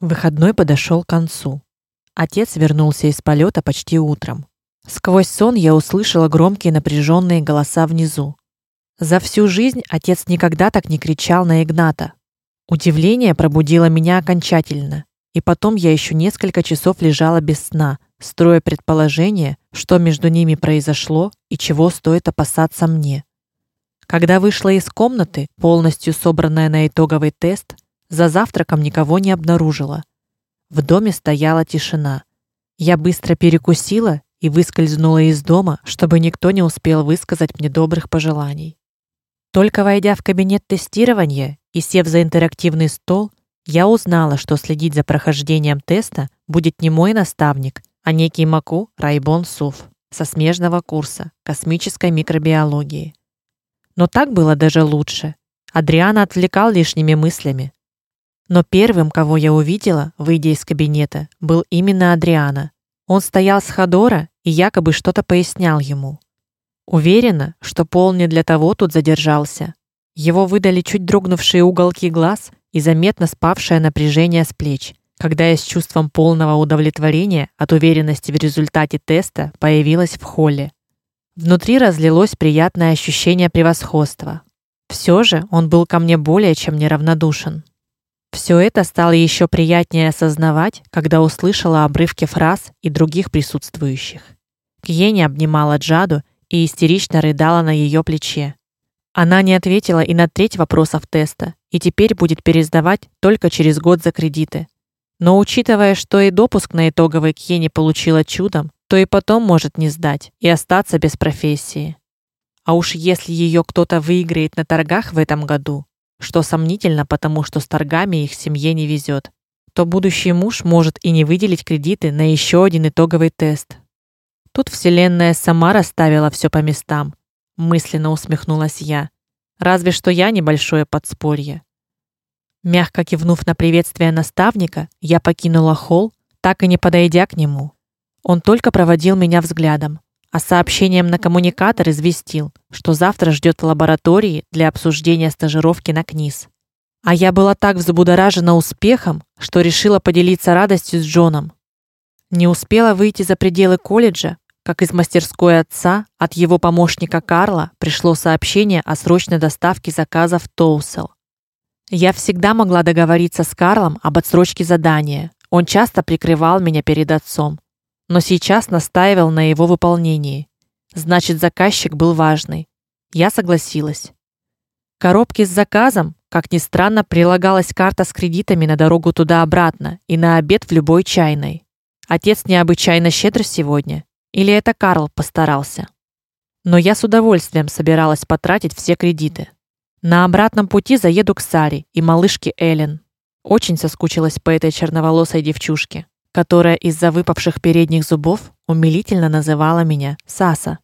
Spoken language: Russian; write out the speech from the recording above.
Выходной подошел к концу. Отец вернулся из полета почти утром. Сквозь сон я услышала громкие напряженные голоса внизу. За всю жизнь отец никогда так не кричал на Игната. Удивление пробудило меня окончательно, и потом я еще несколько часов лежала без сна, строя предположение, что между ними произошло и чего стоит опасаться мне. Когда вышла из комнаты, полностью собранная на итоговый тест, за завтраком никого не обнаружила. В доме стояла тишина. Я быстро перекусила и выскользнула из дома, чтобы никто не успел высказать мне добрых пожеланий. Только войдя в кабинет тестирования и сев за интерактивный стол, я узнала, что следить за прохождением теста будет не мой наставник, а некий Маку Райбон Суф со смежного курса космической микробиологии. Но так было даже лучше. Адриана отвлекал лишними мыслями, но первым, кого я увидела, выйдя из кабинета, был именно Адриана. Он стоял с Ходора и якобы что-то пояснял ему. Уверена, что Пол не для того тут задержался. Его выдали чуть дрогнувшие уголки глаз и заметно спавшее напряжение с плеч, когда я с чувством полного удовлетворения от уверенности в результате теста появилась в холле. Внутри разлилось приятное ощущение превосходства. Все же он был ко мне более чем неравнодушен. Все это стало еще приятнее осознавать, когда услышала обрывки фраз и других присутствующих. Кьени обнимала Джаду и истерично рыдала на ее плече. Она не ответила и на треть вопросов теста, и теперь будет пересдавать только через год за кредиты. Но учитывая, что и допуск на итоговый Кьени получила чудом, то и потом может не сдать и остаться без профессии. А уж если ее кто-то выиграет на торгах в этом году, что сомнительно, потому что с торгами их семье не везет, то будущий муж может и не выделить кредиты на еще один итоговый тест. Тут вселенная сама расставила все по местам, мысленно усмехнулась я. Разве что я небольшое подспорье. Мягко кивнув на приветствие наставника, я покинула холл, так и не подойдя к нему. Он только проводил меня взглядом, а сообщением на коммуникатор известил, что завтра ждет лаборатории для обсуждения стажировки на КНИС. А я была так взбудоражена успехом, что решила поделиться радостью с Джоном. Не успела выйти за пределы колледжа, как из мастерской отца от его помощника Карла пришло сообщение о срочной доставке заказа в Тоусел. Я всегда могла договориться с Карлом об отсрочке задания. Он часто прикрывал меня перед отцом но сейчас настаивал на его выполнении. Значит, заказчик был важный. Я согласилась. К коробке с заказом, как ни странно, прилагалась карта с кредитами на дорогу туда-обратно и на обед в любой чайной. Отец необычайно щедр сегодня, или это Карл постарался? Но я с удовольствием собиралась потратить все кредиты. На обратном пути заеду к Саре и малышке Элен. Очень соскучилась по этой черноволосой девчушке которая из-за выпавших передних зубов умилительно называла меня Саса.